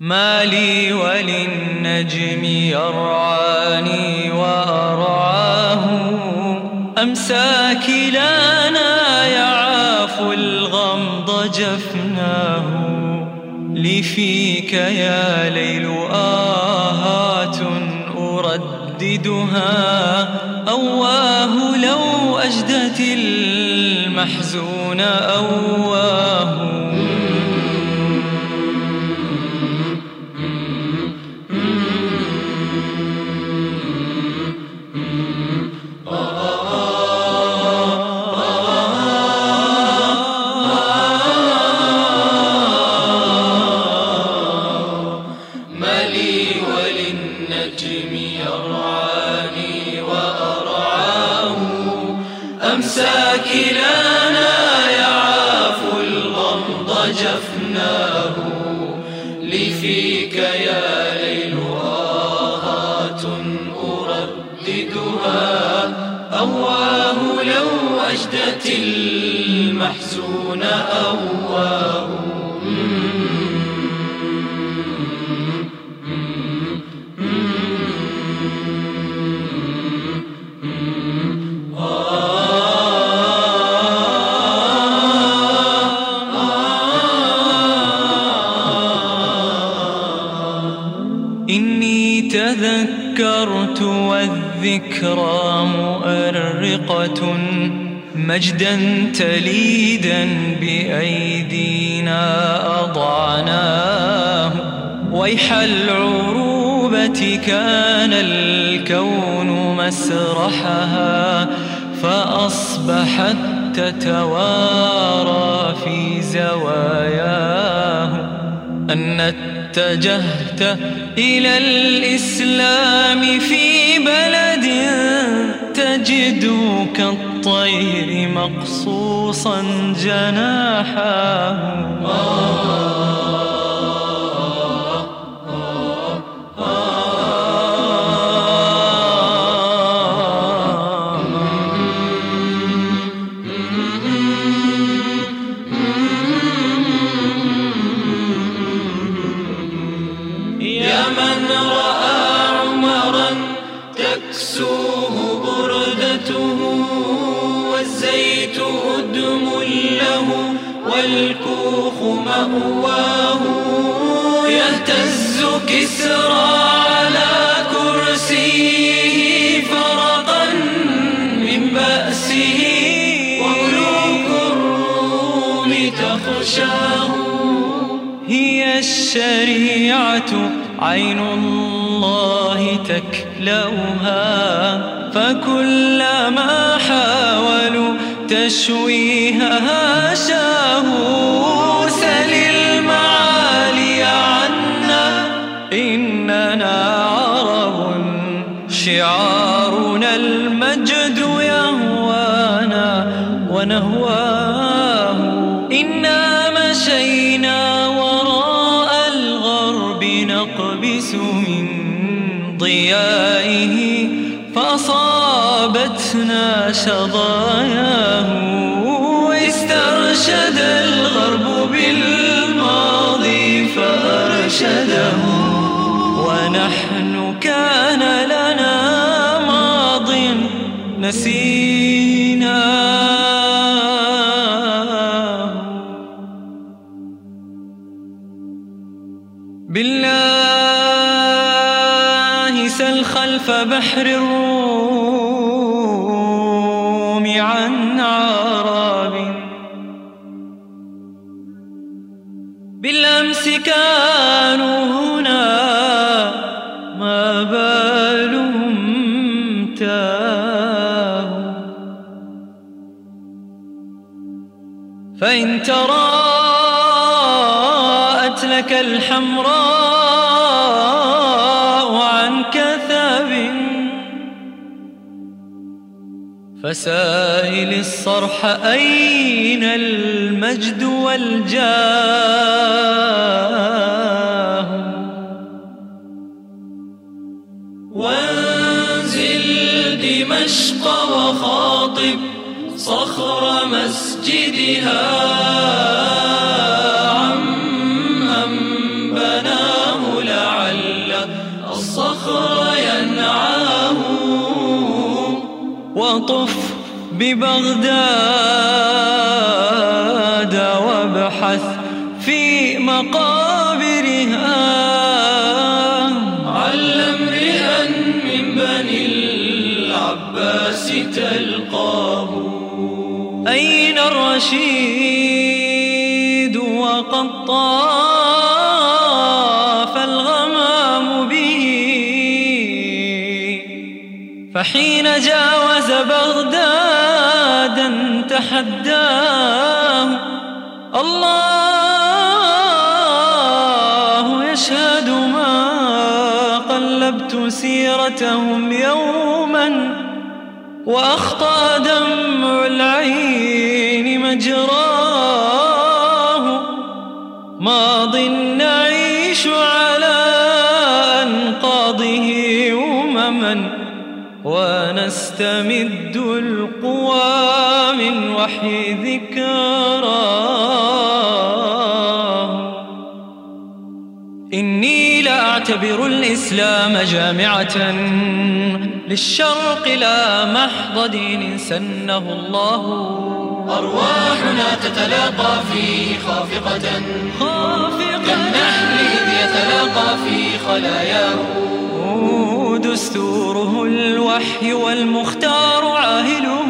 ما لي وللنجم يرعاني وأرعاه. أمسى كلانا يعاف الغمض جفناه. لي فيك يا ليل آهات أرددها. أواه لو أجدت المحزون أواه. الغمض جفناه لي فيك يا ليل آهات أرددها. أواه لو أجدت المحزون أواه. تذكرت والذكرى مؤرقة مجدا تليدا بأيدينا أضعناه. ويح العروبة كان الكون مسرحها فأصبحت تتوارى في زواياه. أن اتجهت إلى الإسلام في بلد تجد كالطير مقصوصا جناحاه والزيت أدم له والكوخ مأواه. يهتز كسرى على كرسيه فرقا من بأسه. وملوك الروم تخشاه. هي الشريعة عين الله تكلأها حاولوا تشويهها سل المعالي عنا. إننا عرب شعارنا المجد يهوانا ونهواه. إنا مشينا وراء الغرب نقبس من ضيائه. فأصابتنا شظاياه استرشد الغرب بالماضي فأرشده. ونحن كان لنا ماض نسيناه بالله سل خلف بحر الروم بالأمس كانوا هنا ما بالهم تاهوا. فإن تراءت لك الحمراء فسائل الصرح أين المجد والجاه؟ وانزل دمشق وخاطب صخر مسجدها. وطف ببغداد وابحث في مقابرها. علم امرئا من بني العباس تلقاه. أين الرشيد وقد طاف فحين جاوز بغدادا تحداه الله يشهد ما قلبت سيرتهم يوما وأخطأ دمع العين مجراه ماض ونستمد القوى من وحي ذكراه. إني لأعتبر الإسلام جامعة للشرق لا محض دين سنه الله. أرواحنا تتلاقى فيه خافقة. خافقا كالنحل إذ يتلاقى في خلاياه. دستوره الوحي والمختار عاهله.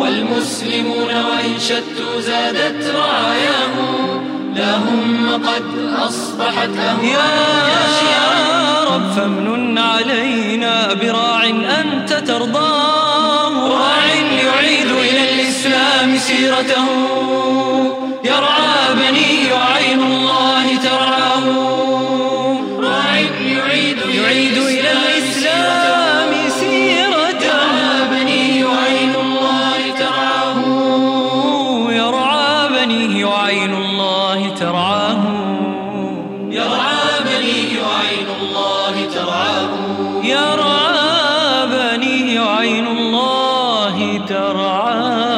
والمسلمون وإن شتوا زادت رعاياه. لا هم قد أصبحت أهواء يا رب فامنن علينا براع أنت ترضاه. راع يعيد إلى الإسلام سيرته. الرعاه